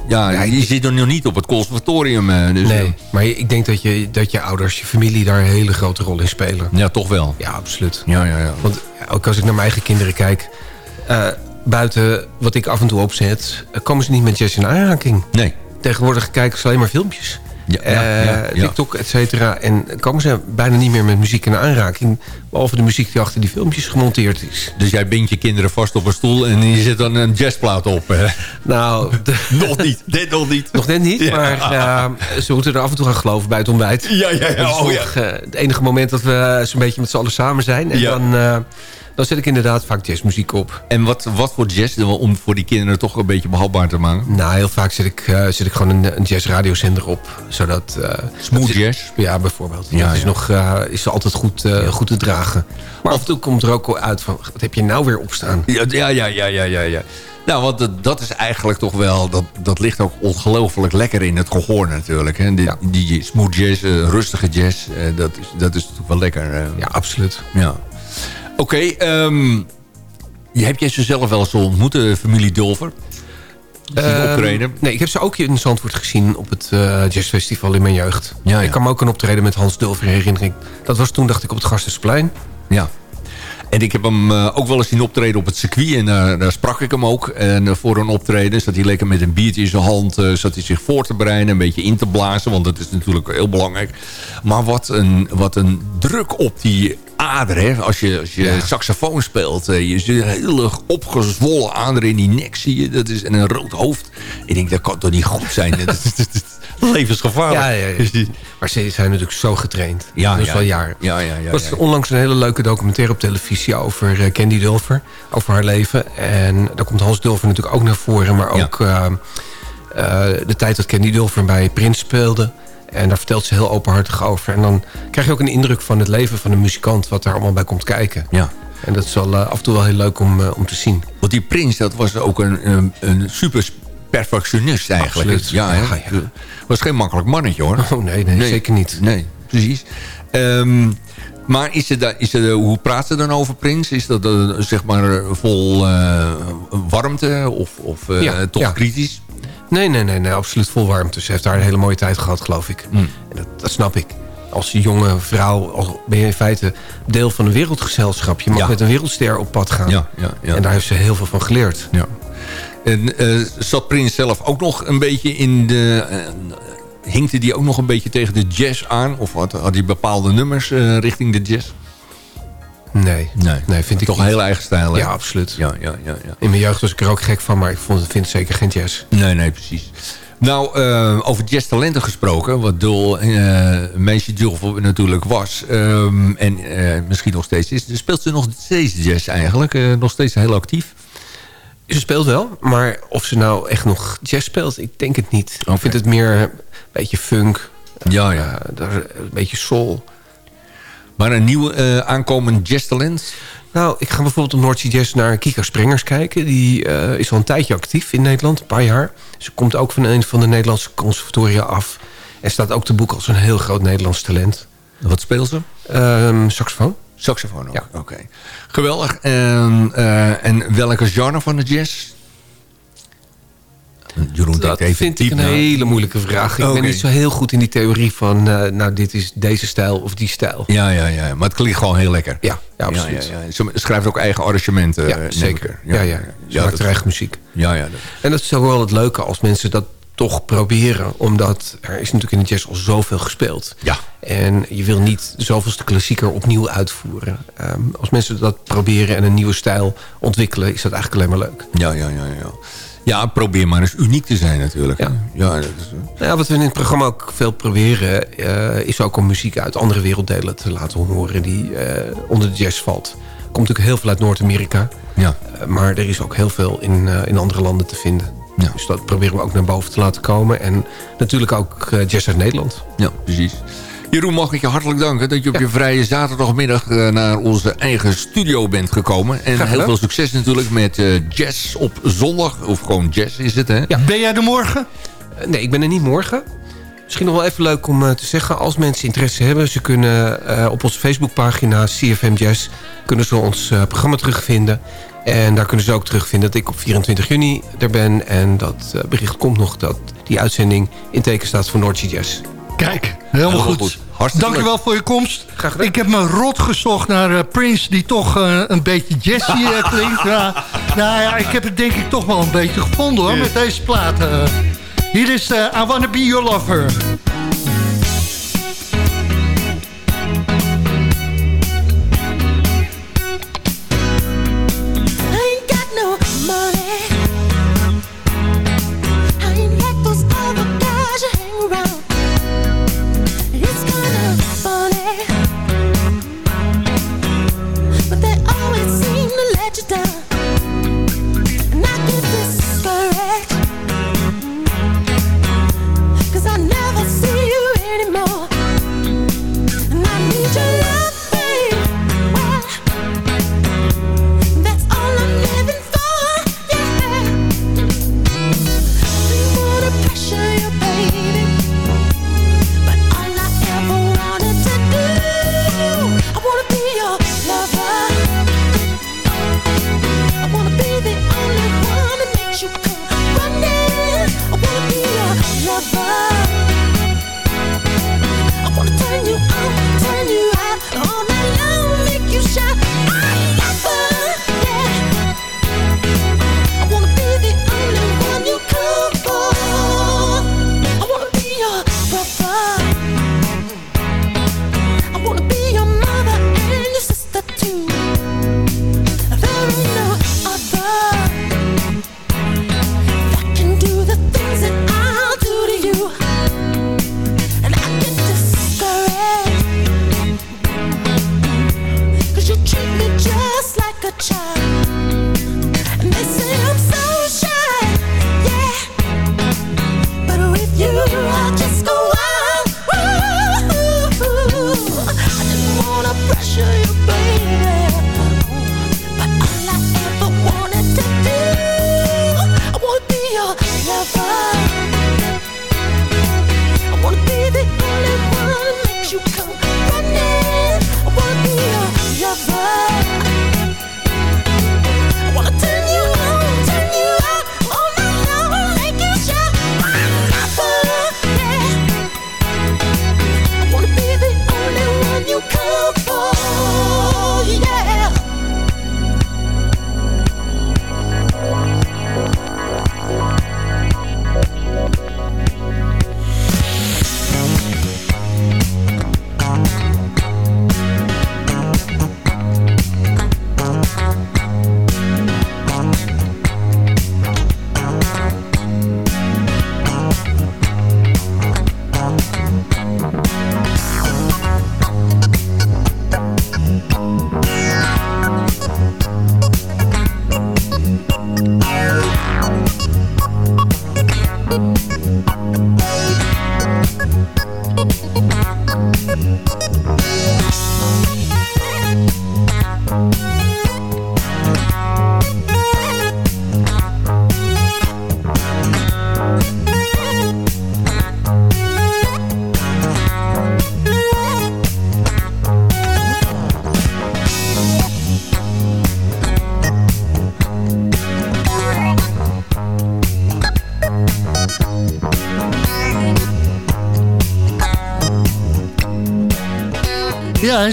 ja, ja, je zit er nog niet op het conservatorium. Dus nee, maar ik denk dat je, dat je ouders, je familie daar een hele grote rol in spelen. Ja, toch wel. Ja, absoluut. Ja, ja, ja. Want ook als ik naar mijn eigen kinderen kijk... Uh, buiten wat ik af en toe opzet... komen ze niet met jazz in aanraking. Nee. Tegenwoordig kijken ze alleen maar filmpjes. Ja, ja, uh, TikTok, et cetera. En komen ze bijna niet meer met muziek in aanraking. Behalve de muziek die achter die filmpjes gemonteerd is. Dus jij bindt je kinderen vast op een stoel en je zet dan een jazzplaat op. Hè? Nou, nog niet. Dit nog niet. Nog net niet, maar uh, ze moeten er af en toe gaan geloven bij het ontbijt. Ja, ja, ja. Oh, ja. het enige moment dat we zo'n beetje met z'n allen samen zijn. En dan dan zet ik inderdaad vaak jazzmuziek op. En wat, wat voor jazz om voor die kinderen toch een beetje behapbaar te maken? Nou, heel vaak zet ik, uh, zet ik gewoon een, een jazzradiozender op. Zodat, uh, Smooth jazz? Ja, bijvoorbeeld. Ja, dat is, nog, uh, is altijd goed, goed te dragen. Maar af en toe komt er ook uit van... wat heb je nou weer opstaan? Ja, ja, ja, ja, ja, ja. ja. Nou, want dat is eigenlijk toch wel... dat, dat ligt ook ongelooflijk lekker in het gehoor natuurlijk. Hè? Die, die smooth jazz, rustige jazz, dat, is, dat is natuurlijk wel lekker. Ja, absoluut. Ja. Oké, okay, um, heb jij ze zelf wel eens ontmoet, de familie Dulver? Um, optreden? Nee, ik heb ze ook in Zandvoort gezien op het uh, jazzfestival in mijn jeugd. Ja, Ik kan me ook een optreden met Hans Dulver herinneren. Dat was toen, dacht ik, op het Gastensplein. Ja. En ik heb hem uh, ook wel eens zien optreden op het circuit. En uh, daar sprak ik hem ook. En voor een optreden zat hij lekker met een biertje in zijn hand. zat hij zich voor te bereiden, een beetje in te blazen. Want dat is natuurlijk heel belangrijk. Maar wat een, wat een druk op die ader. Hè? Als je, als je saxofoon speelt. je ziet een hele opgezwollen ader in die nek zie je. Dat is, en een rood hoofd. Ik denk, dat kan toch niet goed zijn. levensgevaarlijk. Ja, ja, ja. Maar ze zijn natuurlijk zo getraind. Ja, dat is wel jaar. Ja, ja, ja, was onlangs een hele leuke documentaire op televisie over uh, Candy Dulfer. Over haar leven. En daar komt Hans Dulfer natuurlijk ook naar voren. Maar ook uh, uh, de tijd dat Candy Dulfer bij Prins speelde. En daar vertelt ze heel openhartig over. En dan krijg je ook een indruk van het leven van een muzikant... wat daar allemaal bij komt kijken. Ja. En dat is wel af en toe wel heel leuk om, om te zien. Want die Prins, dat was ook een, een, een super perfectionist eigenlijk. Absoluut. Ja, ja, ja. was geen makkelijk mannetje hoor. Oh nee, nee, zeker niet. Nee, precies. Um, maar is het, is het, hoe praat ze dan over Prins? Is dat uh, zeg maar vol uh, warmte of, of uh, ja, toch ja. kritisch? Nee, nee, nee, nee, absoluut vol warmte. Ze heeft daar een hele mooie tijd gehad, geloof ik. Mm. En dat, dat, snap ik. Als jonge vrouw ben je in feite deel van een wereldgezelschap. Je mag met een wereldster op pad gaan. Ja, ja, ja. En daar heeft ze heel veel van geleerd. Ja. En uh, zat Prins zelf ook nog een beetje in de... Uh, hinkte die ook nog een beetje tegen de jazz aan? Of had, had hij bepaalde nummers uh, richting de jazz? Nee, nee, nee vind ik Toch een heel eigen stijl, Ja, absoluut. Ja, ja, ja, ja. In mijn jeugd was ik er ook gek van, maar ik vond, vind het zeker geen jazz. Nee, nee, precies. Nou, uh, over jazztalenten gesproken, wat Dul, uh, meisje Dul natuurlijk was. Um, en uh, misschien nog steeds is. Speelt ze nog steeds jazz eigenlijk? nog steeds heel actief? Ze speelt wel, maar of ze nou echt nog jazz speelt, ik denk het niet. Okay. Ik vind het meer een beetje funk. Ja, ja. Een beetje soul. Maar een nieuw uh, aankomend jazztalent? Nou, ik ga bijvoorbeeld op Noordzee Jazz naar Kika Springers kijken. Die uh, is al een tijdje actief in Nederland, een paar jaar. Ze komt ook van een van de Nederlandse conservatoria af. En staat ook te boek als een heel groot Nederlands talent. Wat speelt ze? Um, saxofoon. Saxofoon ook, ja. oké. Geweldig. En, uh, en welke genre van de jazz? Jeroen dat even vind ik een hele moeilijke vraag. Ik okay. ben niet zo heel goed in die theorie van... Uh, nou, dit is deze stijl of die stijl. Ja, ja, ja. Maar het klinkt gewoon heel lekker. Ja, ja absoluut. Ja, ja, Ze schrijft ook eigen arrangementen. Ja, zeker. Ja, ja. ja. Ze maakt eigen muziek. Ja, ja. Dat... En dat is ook wel het leuke als mensen dat toch proberen. Omdat er is natuurlijk in de jazz al zoveel gespeeld. Ja. En je wil niet zoveelste klassieker opnieuw uitvoeren. Um, als mensen dat proberen en een nieuwe stijl ontwikkelen... is dat eigenlijk alleen maar leuk. Ja, ja, ja. ja. Ja, probeer maar eens uniek te zijn natuurlijk. Ja. Ja, dat is, ja, wat we in het programma ook veel proberen... Uh, is ook om muziek uit andere werelddelen te laten horen... die uh, onder de jazz valt. Komt natuurlijk heel veel uit Noord-Amerika. Ja. Uh, maar er is ook heel veel in, in andere landen te vinden. Ja. Dus dat proberen we ook naar boven te laten komen. En natuurlijk ook jazz uit Nederland. Ja, precies. Jeroen, mag ik je hartelijk danken dat je op je vrije zaterdagmiddag naar onze eigen studio bent gekomen. En heel veel succes natuurlijk met jazz op zondag. Of gewoon jazz is het, hè? Ja. Ben jij er morgen? nee, ik ben er niet morgen. Misschien nog wel even leuk om te zeggen... als mensen interesse hebben... ze kunnen op onze Facebookpagina CFM Jazz... kunnen ze ons programma terugvinden. En daar kunnen ze ook terugvinden dat ik op 24 juni er ben. En dat bericht komt nog dat die uitzending in teken staat voor Noordse Jazz. Kijk, helemaal, goed. goed. Hartstikke Dankjewel voor je komst. Ik heb me rot gezocht naar uh, Prince, die toch uh, een beetje jazzy uh, klinkt. Ja, nou ja, ik heb het denk ik toch wel een beetje gevonden hoor, met deze plaat. hier is I Wanna Be Your Lover.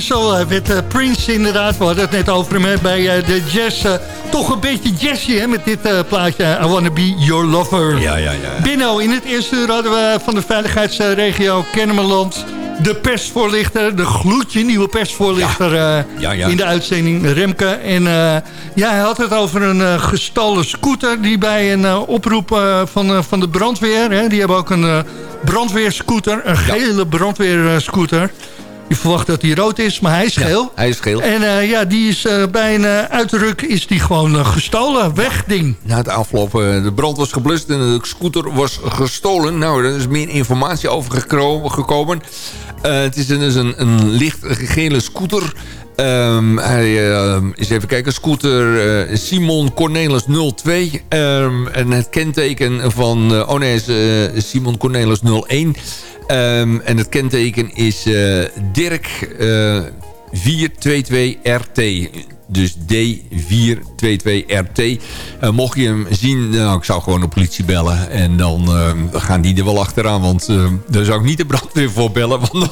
Zo uh, werd uh, Prince inderdaad, we hadden het net over hem bij uh, de jazz. toch een beetje jazzy hè, met dit plaatje. I Wanna Be Your Lover. Ja, ja, ja. Binno, in het eerste uur hadden we van de veiligheidsregio Kennemerland... de persvoorlichter, de gloedje nieuwe persvoorlichter ja. Ja, in de uitzending, Remke. En ja, hij had het over een gestallen scooter... die bij een oproep van, van de brandweer... Hè, die hebben ook een brandweerscooter, een gele brandweerscooter... Je verwacht dat hij rood is, maar hij is geel. hij is geel. En ja, die is bij een uitruk is die gewoon gestolen. Weg, ding. Na het afgelopen, de brand was geblust en de scooter was gestolen. Nou, er is meer informatie over gekomen. het is dus een, een licht gele scooter... Um, hij uh, is even kijken. Scooter uh, Simon Cornelis 02. Um, ehm, en het kenteken van... Uh, oh nee, is uh, Simon Cornelis 01. Um, en het kenteken is Dirk 422RT. Dus D422RT. Uh, mocht je hem zien, nou, ik zou gewoon de politie bellen. En dan uh, gaan die er wel achteraan. Want uh, daar zou ik niet de brandweer voor bellen. Want dan,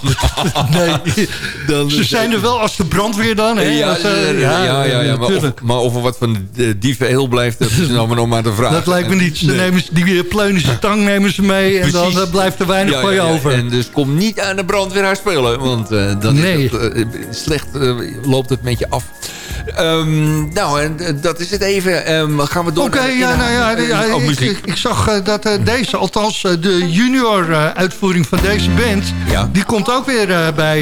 nee, dan, ze zijn er wel als de brandweer dan. Hè? Ja, als, ja, ja, ja, ja, maar, of, maar of er wat van de dieven heel blijft, dat is nou nog maar de vraag. Dat lijkt me niet. Ze nemen, die pleunische tang nemen ze mee. En Precies. dan blijft er weinig van je over. En dus kom niet aan de brandweer spelen. Want dan nee. is het, slecht loopt het met je af. Um, nou, en eh, dat is het even. Um, gaan we door Oké, ja, nou ja, ja oh, ik, ik, zag uh, dat uh, deze, althans de junior uitvoering van deze band... Ja. die komt ook weer bij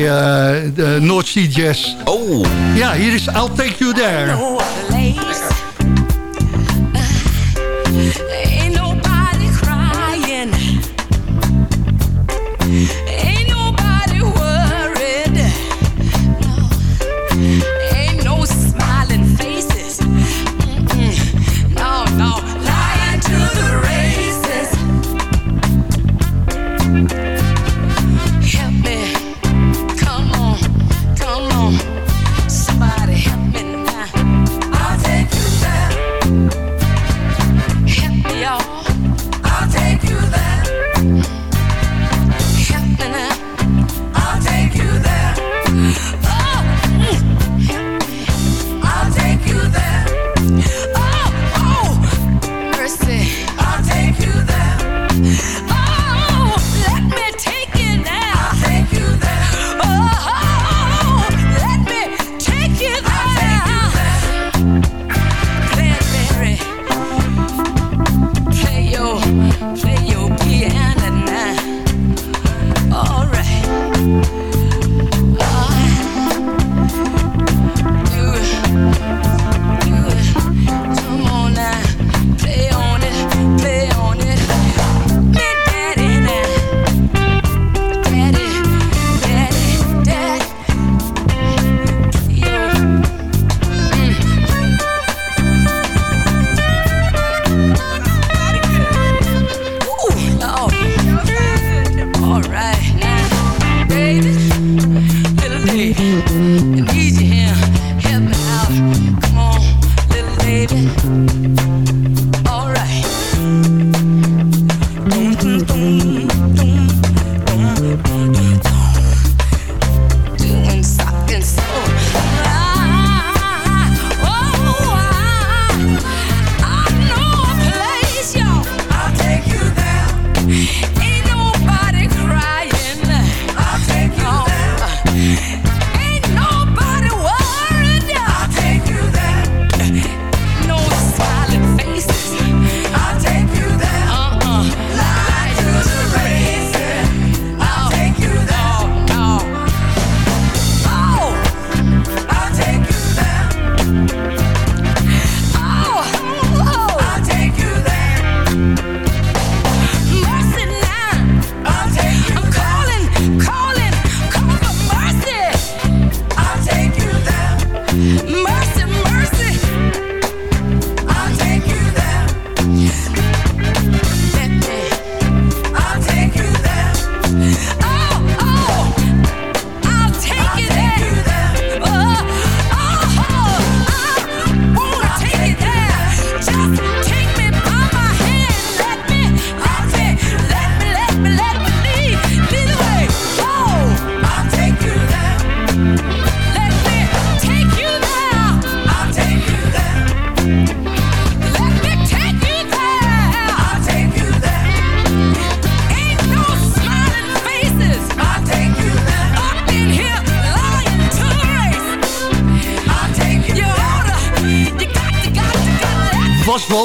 de North Sea Jazz. Oh. Ja, hier is I'll Take You There.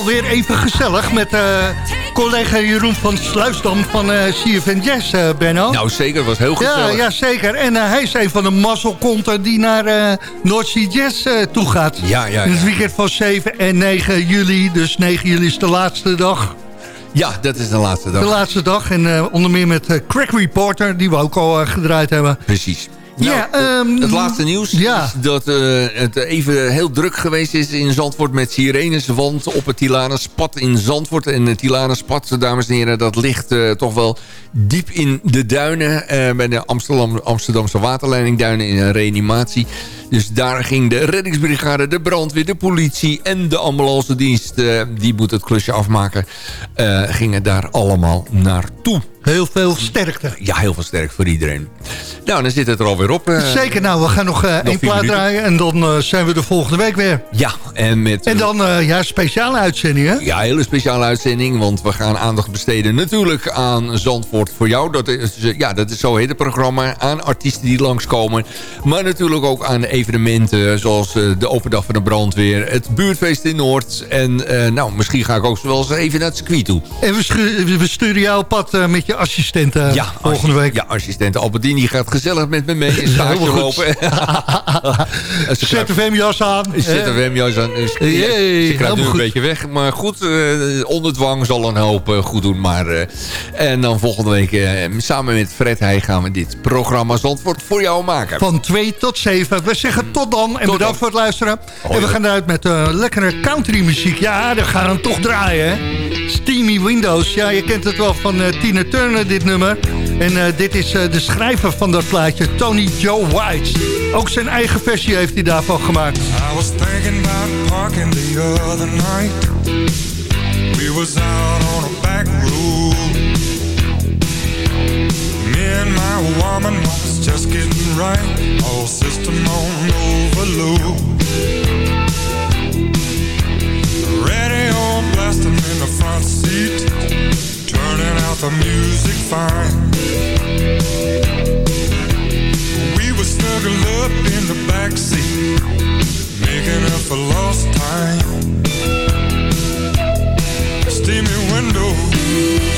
Weer even gezellig met uh, collega Jeroen van Sluisdam van uh, CFN Jazz, uh, Benno. Nou, zeker. Dat was heel goed. Ja, ja, zeker. En uh, hij is een van de mazzelkonten die naar uh, Noordzee Jazz toe gaat. Ja, ja, ja. In het weekend van 7 en 9 juli. Dus 9 juli is de laatste dag. Ja, dat is de laatste dag. De laatste dag. En onder meer met Crack Reporter, die we ook al gedraaid hebben. Precies. Nou, ja, um, het laatste nieuws ja. is dat uh, het even heel druk geweest is in Zandvoort met sirenes. Want op het Tilanenspad in Zandvoort. En het Tilanenspad, dames en heren, dat ligt uh, toch wel diep in de duinen. Uh, bij de Amsterdam, Amsterdamse waterleidingduinen in een reanimatie. Dus daar ging de reddingsbrigade, de brandweer, de politie en de ambulance dienst... die moet het klusje afmaken, gingen daar allemaal naartoe. Heel veel sterkte. Ja, heel veel sterk voor iedereen. Nou, dan zit het er alweer op. Uh, Zeker, nou, we gaan nog, uh, nog één plaat draaien en dan uh, zijn we de volgende week weer. Ja, en met... En dan, ja, speciale uitzending, hè? Ja, hele speciale uitzending, want we gaan aandacht besteden natuurlijk aan Zandvoort voor jou. Dat is, ja, dat is zo heet het programma, aan artiesten die langskomen. Maar natuurlijk ook aan evenementen zoals de Open Dag van de Brandweer, het buurtfeest in Noord. En nou, misschien ga ik ook wel eens even naar het circuit toe. En we, we sturen jou op pad met je assistent ja, volgende week. Ja, assistent Albertini gaat gezellig met me mee in stage lopen. ZFM-jas aan. ZFM-jas aan. Dus, ja, ze kruipt nu een beetje weg. Maar goed, uh, onder dwang zal een hoop uh, goed doen. Maar, en dan volgende week samen met Fred Heij gaan we dit programma Zandvoort voor jou maken. Van 2 tot 7. We zeggen tot dan. En tot bedankt dan. voor het luisteren. Oh, en we gaan eruit met lekkere country muziek. Ja, dan gaan we toch draaien. Hè? Steamy Windows. Ja, je kent het wel van Tina Turner, dit nummer. En uh, dit is uh, de schrijver van dat plaatje, Tony Joe White. Ook zijn eigen versie heeft hij daarvan gemaakt. I was thinking about parking the other night. We was out on a back road. Me and my woman was just getting right. All system on overload. The music fine. We were snuggled up in the back seat, making up for lost time. Steamy windows,